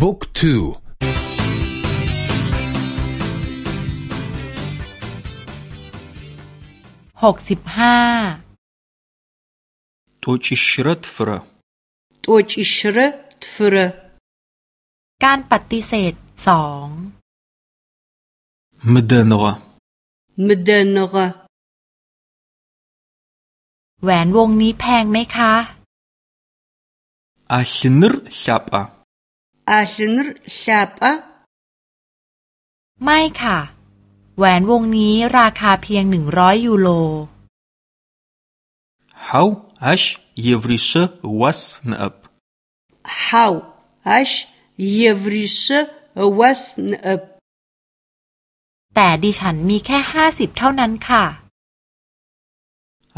บุ๊กทูหกสิบห้าตัวจิชรตฟระตัวจิชรตฟระการปฏิเสธสองมเดนกมเดนกแหวนวงนี้แพงไหมคะอาชินร์ชาปะ อาชินร์ชาปะไม่ค่ะ แหวนวงนี้ราคาเพียงหนึ่งร้อยยูโร How ash yevrishe was neap How ash yevrishe was neap แต่ดิฉันมีแค่ห้าสิบเท่านั้นค่ะ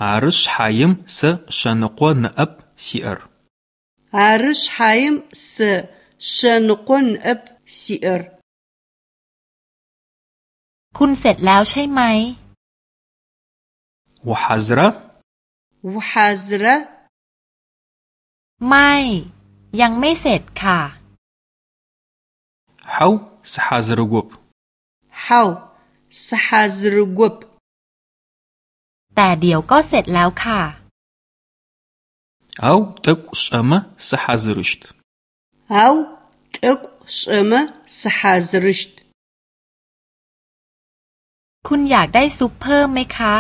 Арыш хайым сэ шэныкъо ныӏэп сиӏэр. Арыш хайым сэ шэныкъо ныӏэп сиӏэр. คุณเสร็จแล้วใช่ไหม وحازرة وحازرة ไม่ ยังไม่เสร็จค่ะ حو سحازرغوب حو سحازرغوب แต่เดี๋ยวก็เสร็จแล้วค่ะ เอาต กชอมะสหาซริชต์เอาตกชอมะสหาซริชต์คุณอยากได้ซุปเพิ่มไหมคะ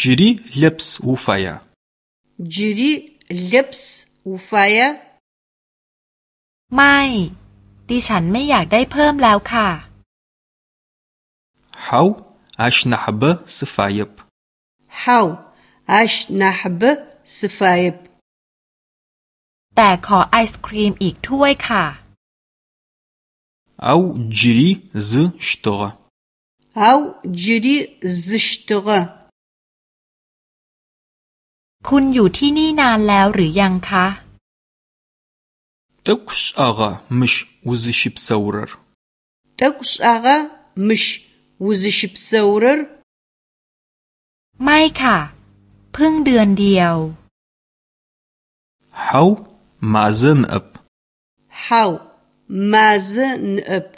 จิริเลปส์อูฟายาจิริเลปส์อูฟายาไม่ ดิฉันไม่อยากได้เพิ่มแล้วค่ะ How ащ нахьыбэ сыфаеп. Хау, ащ нахьыбэ сыфаеп. แต่ขอไอศครีมอีกถ้วยค่ะ أو جري ز شتغة أو جري ز شتغة คุณอยู่ที่นี่นานแล้วหรือยังคะ تكش أغا مش وزش بسورر تكش أغا مش وزش بسورر ไม่ค่ะ เพิ่งเดือนเดียว how мазэ ныӏэп. Хау мазэ ныӏэп.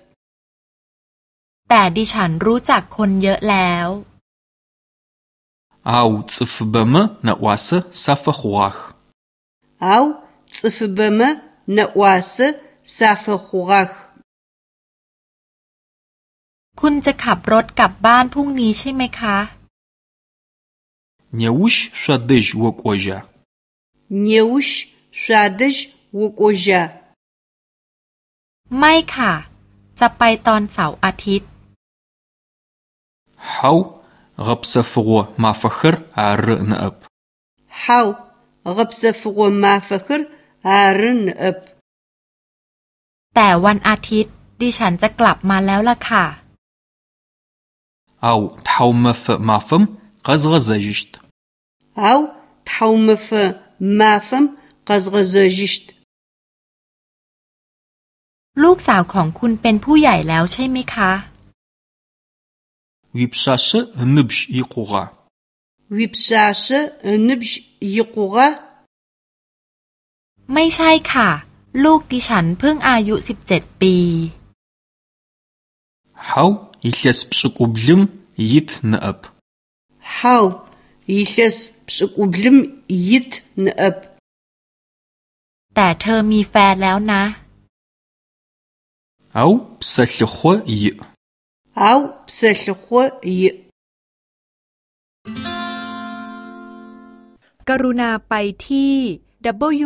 แต่ดิฉันรู้จักคนเยอะแล้ว Ау цӏыфыбэмэ нэӏуасэ сафэхъугъах. Ау цӏыфыбэмэ нэӏуасэ сафэхъугъах. คุณจะขับรถกลับบ้านพรุ่งนี้ใช่ไหมคะ Неущ шъуадэжь окӏожьа? Неущ шъуадэжь окӏожьа? ไม่ค่ะ จะไปตอนเสาร์อาทิตย์ Хау гъэпсэфыгъо мафэхэр ары ныӏэп. Хау гъэпсэфыгъо мафэхэр ары ныӏэп. แต่วันอาทิตย์ดิฉันจะกลับมาแล้วล่ะค่ะ Ау тхьаумэфэ мафэм къэзгъэзэжьыщт. Ау тхьаумэфэ мафэм къэзгъэзэжьыщт. ลูกสาวของคุณเป็นผู้ใหญ่แล้วใช่ไหมคะ Уипшъашъэ ыныбжь икъугъа? Уипшъашъэ ыныбжь икъугъа? ไม่ใช่ค่ะ ลูกดิฉันเพิ่งอายุสิบเจ็ดปี Хау илъэс пшӏыкӏублым ит ныӏэп. Хау илъэс пшӏыкӏублым ит ныӏэп. แต่เธอมีแฟนแล้วนะ เอาเสลขวยิเอาเสลขวยิกรุณาไปที่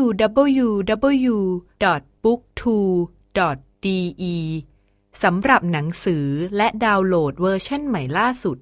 www.booktwo.de สำหรับหนังสือและดาวน์โหลดเวอร์ชันใหม่ล่าสุด